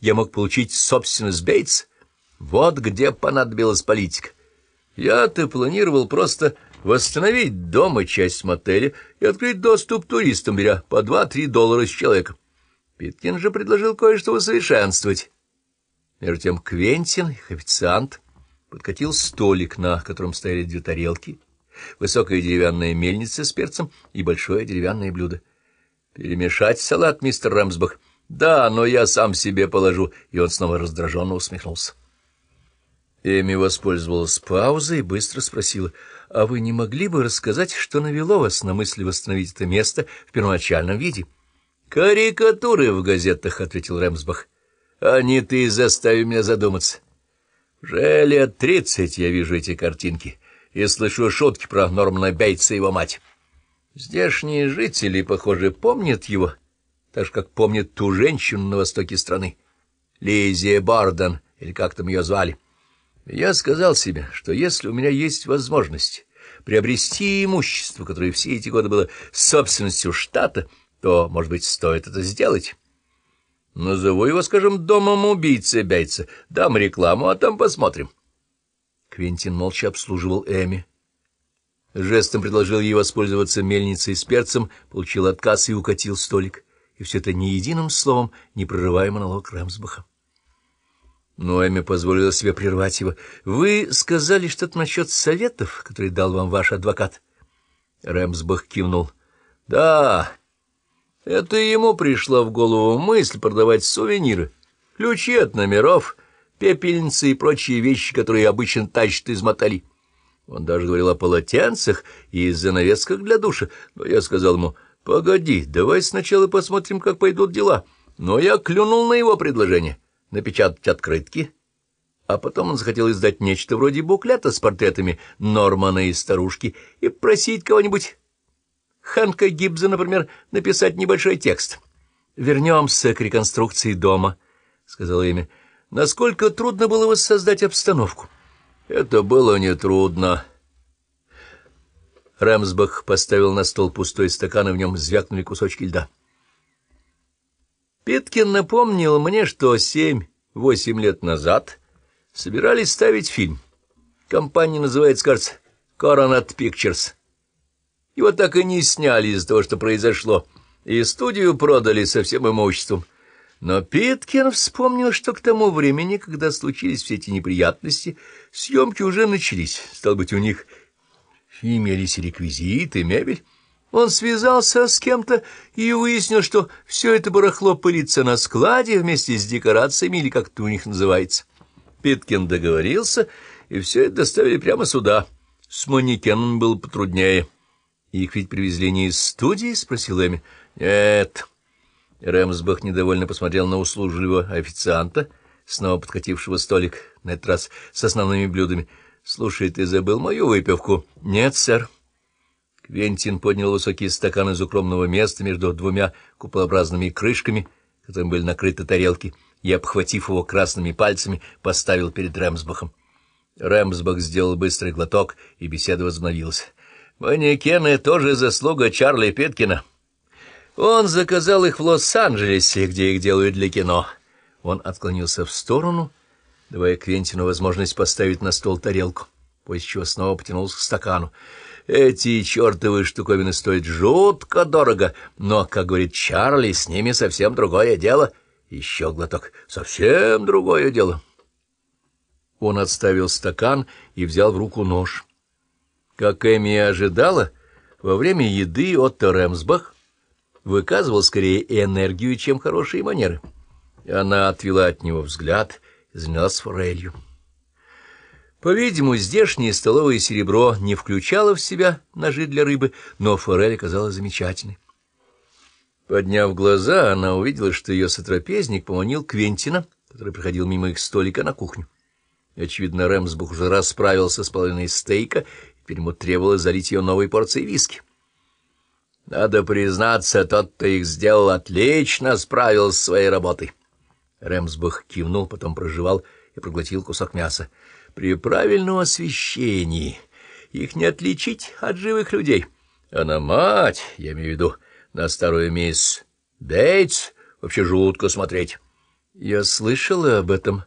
я мог получить собственность Бейтс. Вот где понадобилась политика. Я-то планировал просто восстановить дом и часть мотеля и открыть доступ туристам, беря по два-три доллара с человека. Питкин же предложил кое-что усовершенствовать. Между тем Квентин, их официант, подкатил столик, на котором стояли две тарелки, высокая деревянная мельница с перцем и большое деревянное блюдо. «Перемешать салат, мистер Рэмсбах?» «Да, но я сам себе положу», и он снова раздраженно усмехнулся. Эми воспользовалась паузой и быстро спросила, «А вы не могли бы рассказать, что навело вас на мысль восстановить это место в первоначальном виде?» «Карикатуры в газетах», — ответил Рэмсбах. «Они-то и заставили меня задуматься. Уже лет тридцать я вижу эти картинки и слышу шутки про Нормана Бейтса и его мать. Здешние жители, похоже, помнят его, так же, как помнят ту женщину на востоке страны, Лизия Барден, или как там ее звали. Я сказал себе, что если у меня есть возможность приобрести имущество, которое все эти годы было собственностью штата, то, может быть, стоит это сделать. Назову его, скажем, домом убийцы Бейца, дам рекламу, а там посмотрим. Квентин молча обслуживал Эми. Жестом предложил ей воспользоваться мельницей с перцем, получил отказ и укатил столик. И все это ни единым словом, не прерывая монолог Рэмсбаха. Но Эми позволила себе прервать его. — Вы сказали что-то насчет советов, которые дал вам ваш адвокат? Рэмсбах кивнул. — Да, это ему пришла в голову мысль продавать сувениры, ключи от номеров, пепельницы и прочие вещи, которые обычно тащат из мотелей. Он даже говорил о полотенцах и занавесках для душа, но я сказал ему, «Погоди, давай сначала посмотрим, как пойдут дела». Но я клюнул на его предложение — напечатать открытки, а потом он захотел издать нечто вроде буклета с портретами Нормана и старушки и просить кого-нибудь, Ханка Гибза, например, написать небольшой текст. «Вернемся к реконструкции дома», — сказала Эми. «Насколько трудно было воссоздать обстановку?» «Это было нетрудно». Рэмсбах поставил на стол пустой стакан, и в нем звякнули кусочки льда. Питкин напомнил мне, что семь-восемь лет назад собирались ставить фильм. Компания называется, кажется, Coronat Pictures. Его так и не сняли из-за того, что произошло, и студию продали со всем имуществом. Но Питкин вспомнил, что к тому времени, когда случились все эти неприятности, съемки уже начались. Стал быть, у них имелись реквизиты, мебель. Он связался с кем-то и выяснил, что все это барахло пылится на складе вместе с декорациями, или как это у них называется. Питкин договорился, и все это доставили прямо сюда. С манекеном было потруднее. «Их ведь привезли не из студии?» — спросил Эми. «Нет». Рэмсбах недовольно посмотрел на услужливого официанта, снова подкатившего столик, на этот раз с основными блюдами. «Слушай, ты забыл мою выпивку?» «Нет, сэр». Квентин поднял высокий стакан из укромного места между двумя куполообразными крышками, которыми были накрыты тарелки, и, обхватив его красными пальцами, поставил перед Рэмсбахом. Рэмсбах сделал быстрый глоток, и беседа возобновилась. «Манекены — тоже заслуга Чарли Петкина. Он заказал их в Лос-Анджелесе, где их делают для кино». Он отклонился в сторону, давая Квентину возможность поставить на стол тарелку, после чего снова потянулся к стакану. Эти чертовы штуковины стоят жутко дорого, но, как говорит Чарли, с ними совсем другое дело. Еще глоток. Совсем другое дело. Он отставил стакан и взял в руку нож. Как Эми и ожидала, во время еды Отто Рэмсбах выказывал скорее энергию, чем хорошие манеры. Она отвела от него взгляд и занялась форелью. По-видимому, здешнее столовое серебро не включало в себя ножи для рыбы, но форель оказалась замечательной. Подняв глаза, она увидела, что ее сотрапезник поманил Квентина, который проходил мимо их столика на кухню. Очевидно, Рэмсбух уже расправился с половиной стейка, теперь ему требовалось залить ее новой порцией виски. Надо признаться, тот, кто их сделал, отлично справился с своей работой. Рэмсбух кивнул, потом прожевал и проглотил кусок мяса. При правильном освещении их не отличить от живых людей. А на мать, я имею в виду, на старую мисс Бейтс, вообще жутко смотреть. Я слышала об этом,